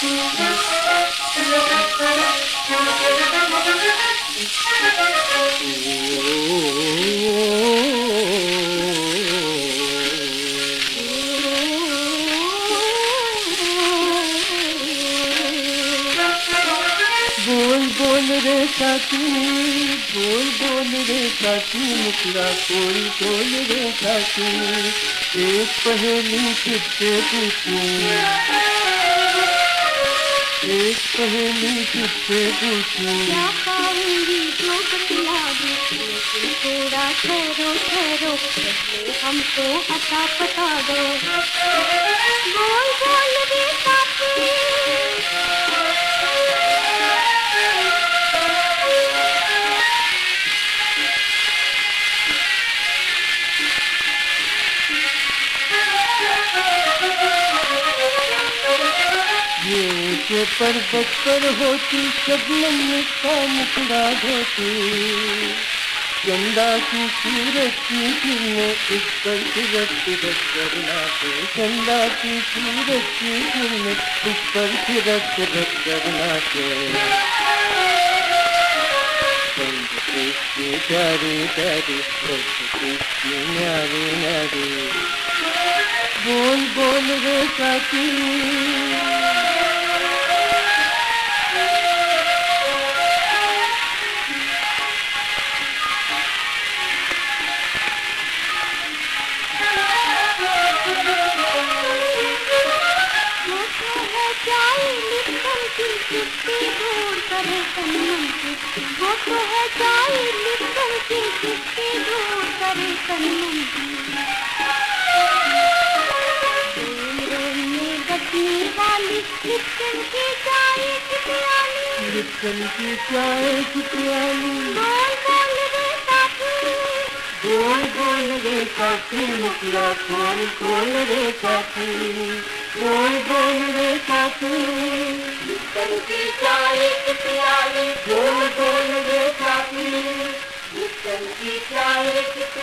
Thank you. बोल बोल रे साथी बोल बोल रे साथी मुखड़ा कोई बोल रे साथी एक पहेली किससे पूछूँ। एक पहेली किससे पूछूँ। क्या पाऊँगी जो बतला दो थोड़ा ठहरो ठहरो हमको अता पता दो। ये ऊँचे पर्वत पर होती शबनम का मुखड़ा धोती। चंदा की सूरत की किरणें इस पर तिरक तिरक करना के चंदा की सूरत की किरणें इस पर तिरक तिरक करना इसकी प्यारी प्यारी न्यारी न्यारी बोल बोल रे साथी। तो है लिप्टन की कितनी दूर करे सनम की वो तो है चाय लिप्टन की कितनी दूर करे सनम की बजने वाली लिप्टन की चाय की प्याली लिप्टन की चाय की प्याली बोल बोल रे साथी बोल बोल रे साथी मुखड़ा खोल खोल रे साथी चाहे